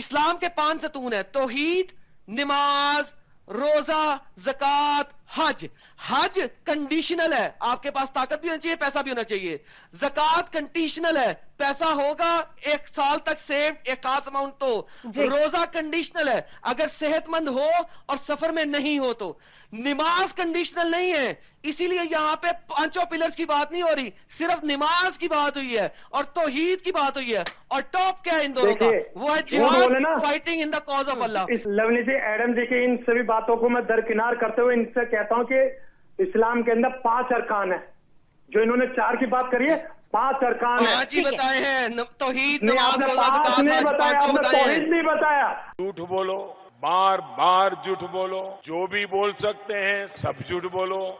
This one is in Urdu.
اسلام کے پانچ ستون ہے توحید نماز روزہ زکوٰۃ حج حج کنڈیشنل ہے۔ آپ کے پاس طاقت بھی ہونا چاہیے پیسہ بھی ہونا چاہیے۔ زکات کنڈیشنل ہے۔ پیسہ ہوگا ایک سال تک سیو ایک خاص اماؤنٹ تو۔ جی۔ روزہ کنڈیشنل ہے۔ اگر صحت مند ہو اور سفر میں نہیں ہو تو۔ نماز کنڈیشنل نہیں ہے۔ اسی لیے یہاں پہ پانچوں پلرز کی بات نہیں ہو رہی۔ صرف نماز کی بات ہوئی ہے اور توحید کی بات ہوئی ہے۔ اور ٹاپ کیا ہے ان دونوں کا؟ وہ ہے جہاد fighting in the cause of Allah اس لونی جی ایڈم جی کی ان سبھی باتوں کو میں درکنار کرتے ہوئے ان سے کہتا ہوں کہ اسلام کے اندر پانچ ارکان ہیں۔ جو انہوں نے چار کی بات کری ہے پانچ ارکان ہیں۔ پانچ ہی ٹھیک ہے۔ بتائے ہیں۔ توحید نہیں آپ نماز نے روزہ پانچ نہیں حج بتایا آپ نے بتائے توحید ہیں۔ نہیں بتایا۔ جھوٹ بولو بار بار جھوٹ بولو جو بھی بول سکتے ہیں سب جھوٹ بولو۔